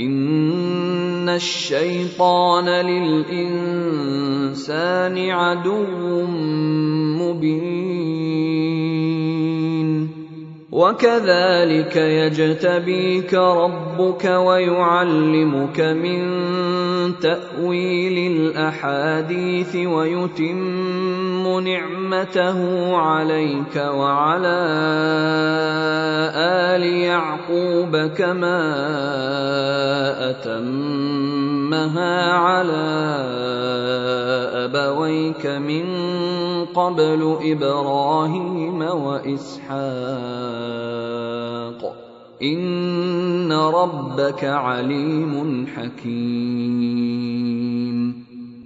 إن الشيطان للإنسان عدو مبين. وكذلك يجتبيك ربك ويعلمك من تاويل الاحاديث ويتم نعمته عليك وعلى آل يعقوب كما أتمها على أبويك من قبل إبراهيم وإسحاق. إن ربك عليم حكيم.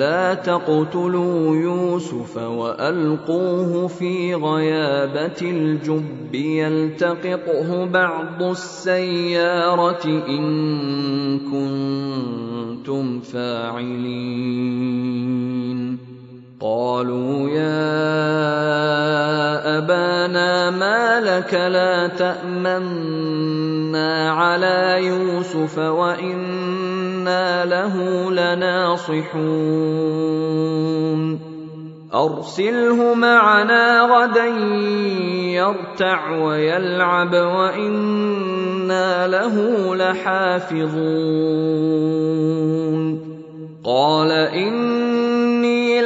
لا تقتلوا يوسف وألقوه في غيابة الجب يلتقطه بعض السيارة إن كنتم فاعلين. قالوا يا أبانا ما لك لا تامنا على يوسف وإنا له لناصحون. أرسله معنا غدا يرتع ويلعب وإنا له لحافظون. قال اني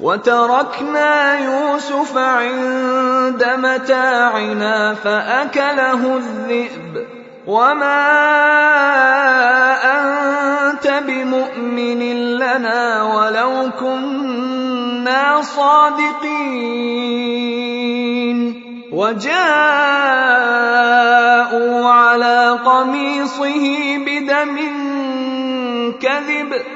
وتركنا يوسف عند متاعنا فأكله الذئب وما أنت بمؤمن لنا ولو كنا صادقين. وجاءوا على قميصه بدم كذب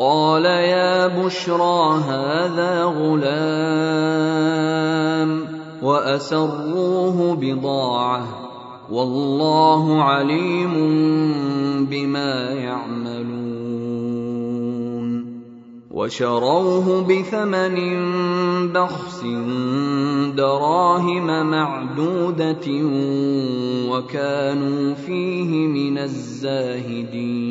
قال يا بشرى هذا غلام وأسروه بضاعة والله عليم بما يعملون وشروه بثمن بخس دراهم معدودة وكانوا فيه من الزاهدين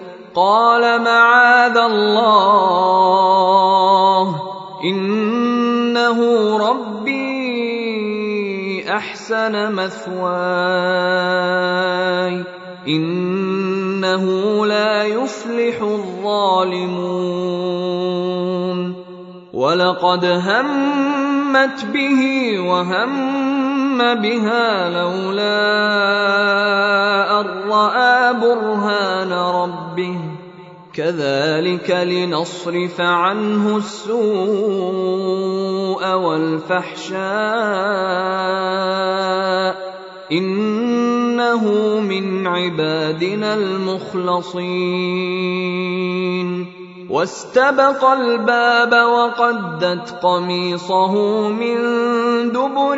قال معاذ الله إنه ربي أحسن مثواي إنه لا يفلح الظالمون ولقد همت به وهم بها لولا ان راى برهان ربه كذلك لنصرف عنه السوء والفحشاء انه من عبادنا المخلصين واستبق الباب وقدت قميصه من دبر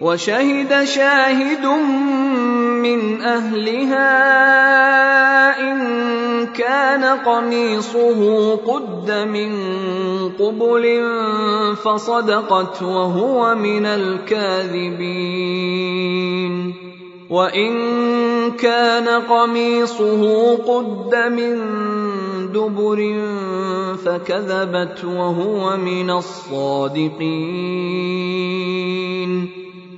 وشهد شاهد من أهلها إن كان قميصه قد من قبل فصدقت وهو من الكاذبين. وإن كان قميصه قد من دبر فكذبت وهو من الصادقين.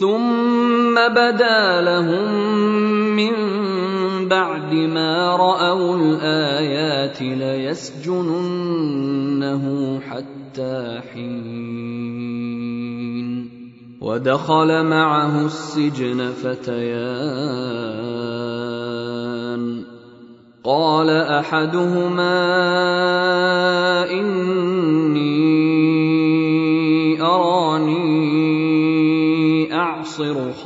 ثم بدا لهم من بعد ما رأوا الآيات ليسجننه حتى حين. ودخل معه السجن فتيان. قال أحدهما اني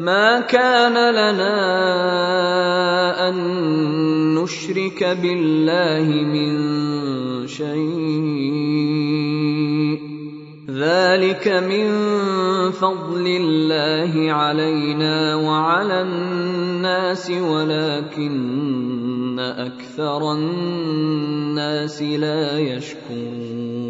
ما كان لنا ان نشرك بالله من شيء ذلك من فضل الله علينا وعلى الناس ولكن أكثر الناس لا يشكرون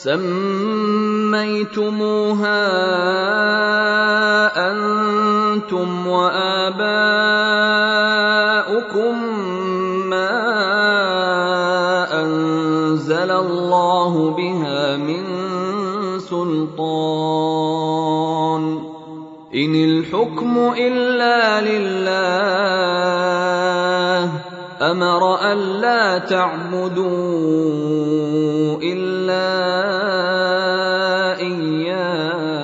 سميتموها أنتم وآباؤكم أنزل الله بها من سلطان. إن الحكم إلا لله أمر الا تعبدوا الا اياه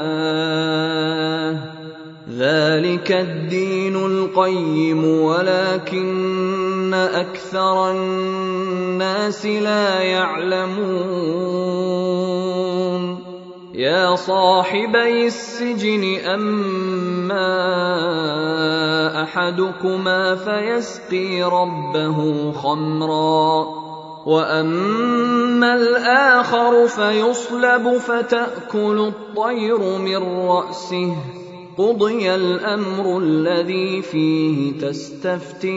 ذلك الدين القيم ولكن أكثر الناس لا يعلمون يا صاحبي السجن أما أحدكما فيسقي ربه خمرا وأما الآخر فيصلب فتأكل الطير من رأسه. قضي الأمر الذي فيه تستفتيان.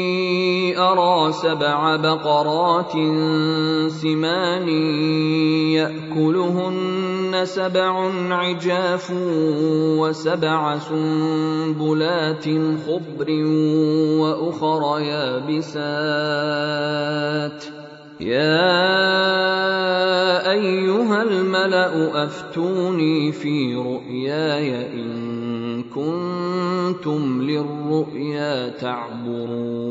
ارى سبع بقرات سمان يأكلهن سبع عجاف وسبع سنبلات خضر وأخر يابسات. يا أيها الملأ أفتوني في رؤياي إن كنتم للرؤيا تعبرون.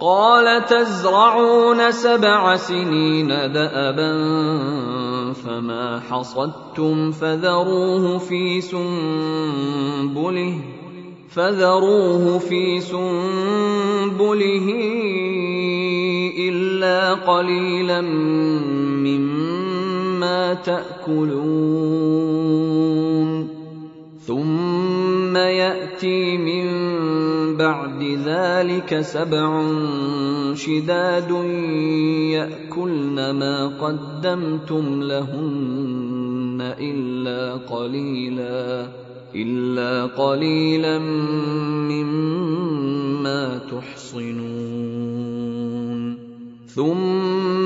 قال تزرعون سبع سنين دابا فما حصدتم فذروه في سنبله فذروه في سنبله إلا قليلا مما تأكلون. ثم يأتي من بعد ذلك سبع شداد يأكلن ما قدمتم لهن إلا قليلا إلا قليلا مما تحصنون. ثم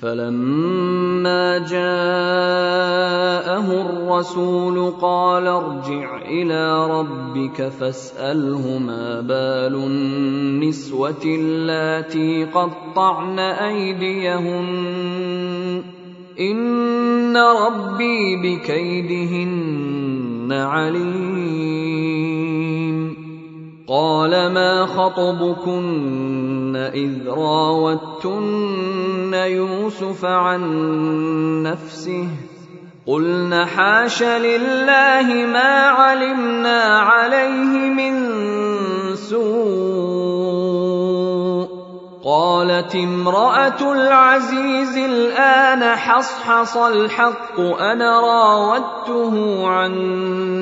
فلما جاءه الرسول قال ارجع إلى ربك فاسأله ما بال النسوة اللاتي قطعن أيديهن. إن ربي بكيدهن عليم. قال ما خطبكن إذ راوتن يوسف عن نفسه. قلن حاش لله ما علمنا عليه من سوء. قالت امرأة العزيز الآن حصحص الحق أنا راودته عن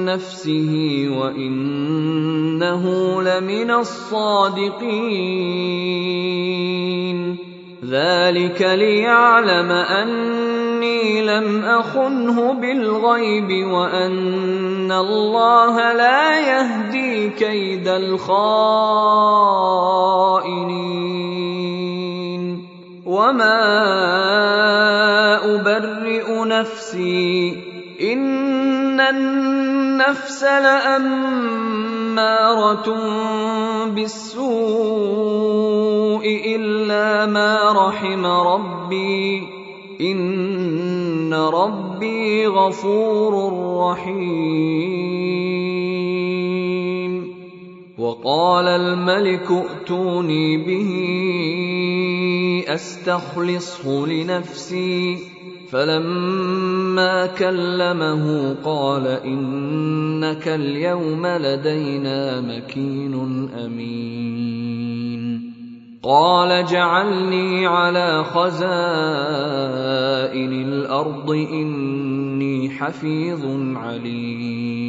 نفسه وإنه لمن الصادقين. ذلك ليعلم اني لم اخنه بالغيب وان الله لا يهدي كيد الخائنين وما ابرئ نفسي ان النفس لاماره بالسوء الا ما رحم ربي ان ربي غفور رحيم وقال الملك ائتوني به استخلصه لنفسي فلما كلمه قال إنك اليوم لدينا مكين أمين. قال جعلني على خزائن الأرض إني حفيظ عليم.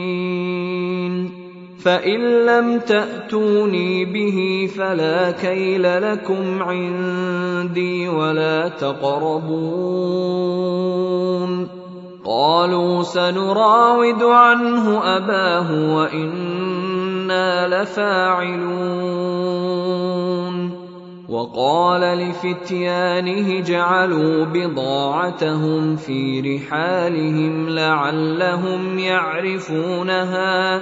فان لم تاتوني به فلا كيل لكم عندي ولا تقربون قالوا سنراود عنه اباه وأنا لفاعلون وقال لفتيانه جعلوا بضاعتهم في رحالهم لعلهم يعرفونها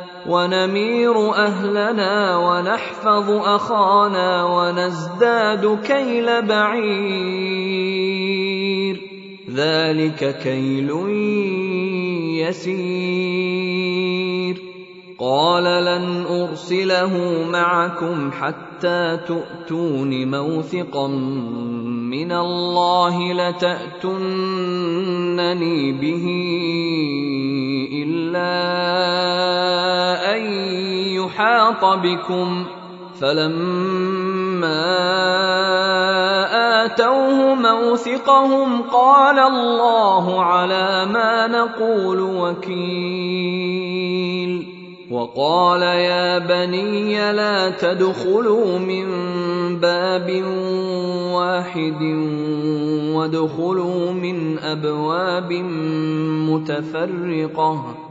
ونمير أهلنا ونحفظ أخانا ونزداد كيل بعير. ذلك كيل يسير. قال لن أرسله معكم حتى تؤتون موثقا من الله لتاتونني به إلا يحاط بكم فلما آتوه موثقهم قال الله على ما نقول وكيل وقال يا بني لا تدخلوا من باب واحد وادخلوا من أبواب متفرقة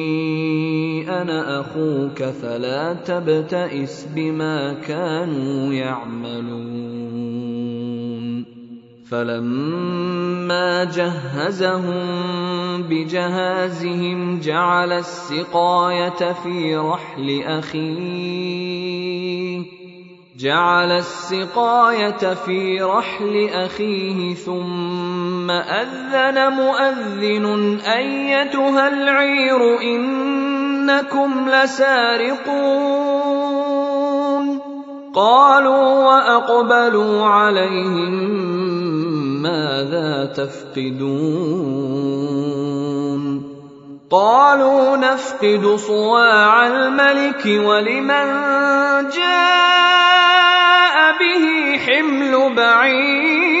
أنا أخوك فلا تبتئس بما كانوا يعملون. فلما جهزهم بجهازهم جعل السقاية في رحل أخيه. جعل السقاية في رحل أخيه ثم أذن مؤذن أيتها العير إن إنكم لسارقون. قالوا وأقبلوا عليهم ماذا تفقدون. قالوا نفقد صواع الملك ولمن جاء به حمل بعير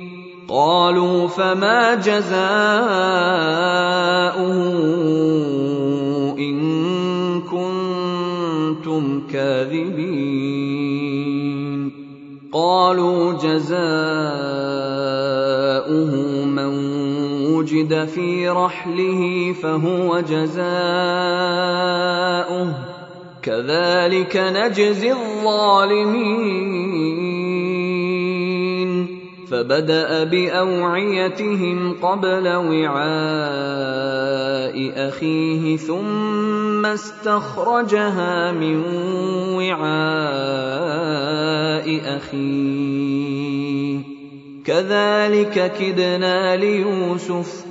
قالوا فما جزاؤه إن كنتم كاذبين. قالوا جزاؤه من وجد في رحله فهو جزاؤه. كذلك نجزي الظالمين. فبدأ بأوعيتهم قبل وعاء أخيه ثم استخرجها من وعاء أخيه. كذلك كدنا ليوسف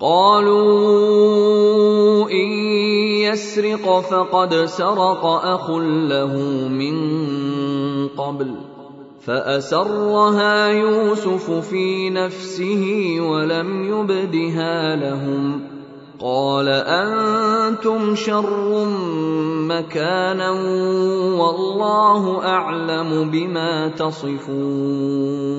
قالوا إن يسرق فقد سرق أخ له من قبل فأسرها يوسف في نفسه ولم يبدها لهم قال أنتم شر مكانا والله أعلم بما تصفون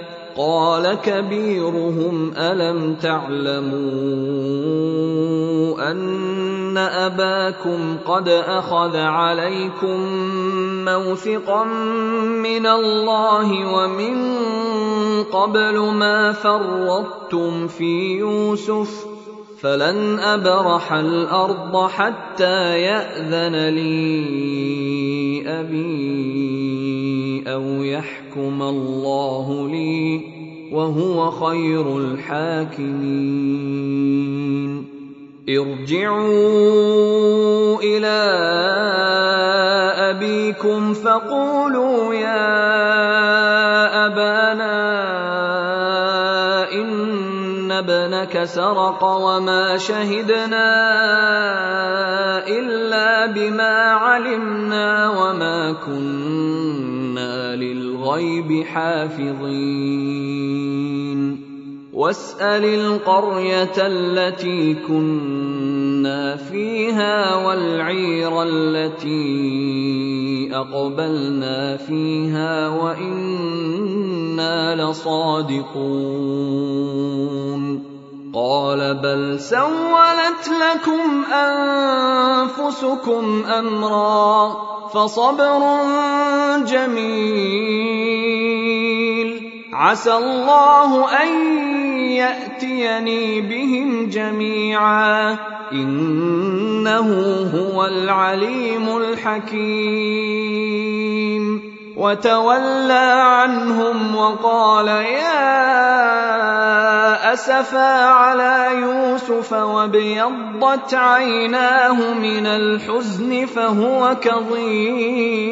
قال كبيرهم ألم تعلموا أن أباكم قد أخذ عليكم موثقا من الله ومن قبل ما فرطتم في يوسف فلن ابرح الأرض حتى ياذن لي ابي أو يحكم الله لي وهو خير الحاكمين ارجعوا إلى ابيكم فقولوا يا ابانا ابنك سرق وما شهدنا إلا بما علمنا وما كنا للغيب حافظين. واسأل القرية التي كنا فيها والعير التي أقبلنا فيها وإنا لصادقون. قال بل سولت لكم أنفسكم أمرا فصبر جميل. عسى الله أن يأتيني بهم جميعا. إنه هو العليم الحكيم. وتولى عنهم وقال يا أسفا على يوسف وابيضت عيناه من الحزن فهو كظيم.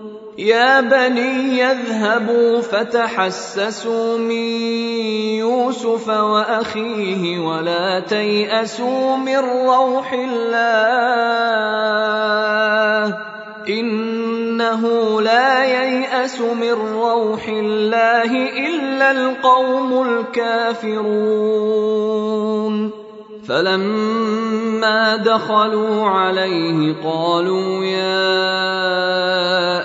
يا بني يذهبوا فتحسسوا من يوسف وأخيه ولا تيأسوا من روح الله إنه لا ييأس من روح الله إلا القوم الكافرون فلما دخلوا عليه قالوا يا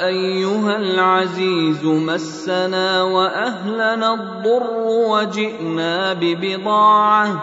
أيها العزيز مسنا وأهلنا الضر وجئنا ببضاعة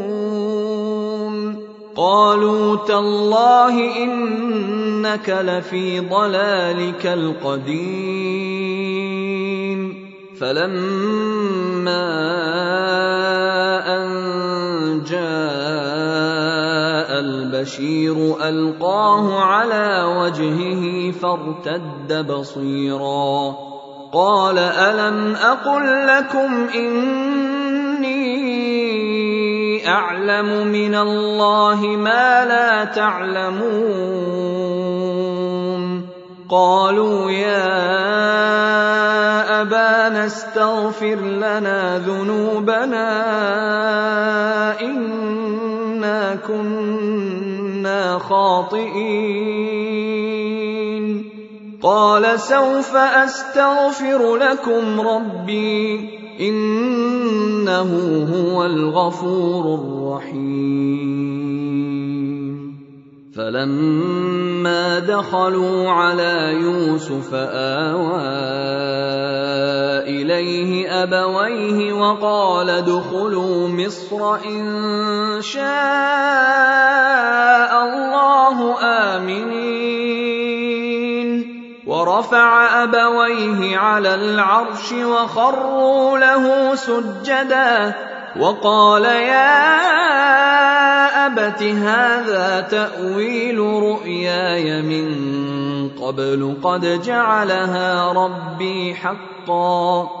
قالوا تالله إنك لفي ضلالك القديم. فلما أن جاء البشير ألقاه على وجهه فارتد بصيرا. قال ألم أقل لكم إني أعلم من الله ما لا تعلمون. قالوا يا أبانا استغفر لنا ذنوبنا إنا كنا خاطئين. قال سوف أستغفر لكم ربي إنه هو الغفور الرحيم. فلما دخلوا على يوسف آوى إليه أبويه وقال ادخلوا مصر إن شاء الله آمنين. ورفع أبويه على العرش وخروا له سجدا وقال يا أبت هذا تأويل رؤياي من قبل قد جعلها ربي حقا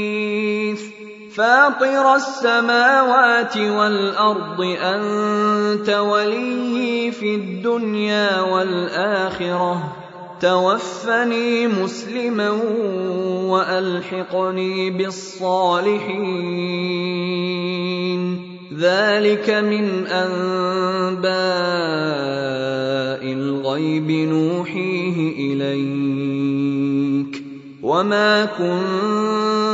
فاطر السماوات والأرض أنت وليي في الدنيا والآخرة. توفني مسلما وألحقني بالصالحين. ذلك من أنباء الغيب نوحيه إليك. وما كنت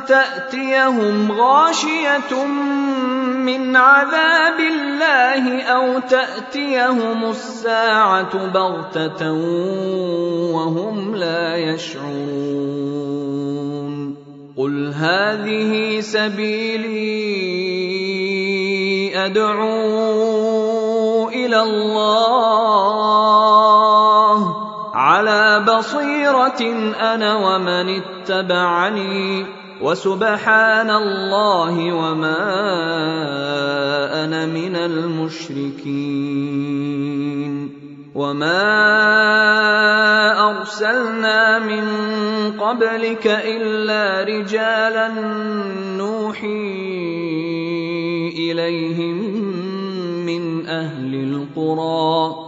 تأتيهم غاشية من عذاب الله أو تأتيهم الساعة بغتة وهم لا يشعرون. قل هذه سبيلي أدعو إلى الله. على بصيرة أنا ومن اتبعني. وسبحان الله وما أنا من المشركين وما أرسلنا من قبلك إلا رجالا نوحي إليهم من أهل القرى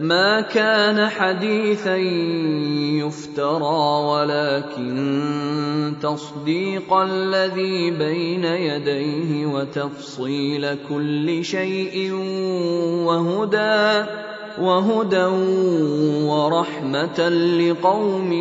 ما كان حديثا يفترى ولكن تصديق الذي بين يديه وتفصيل كل شيء وهدى وهدى ورحمة لقوم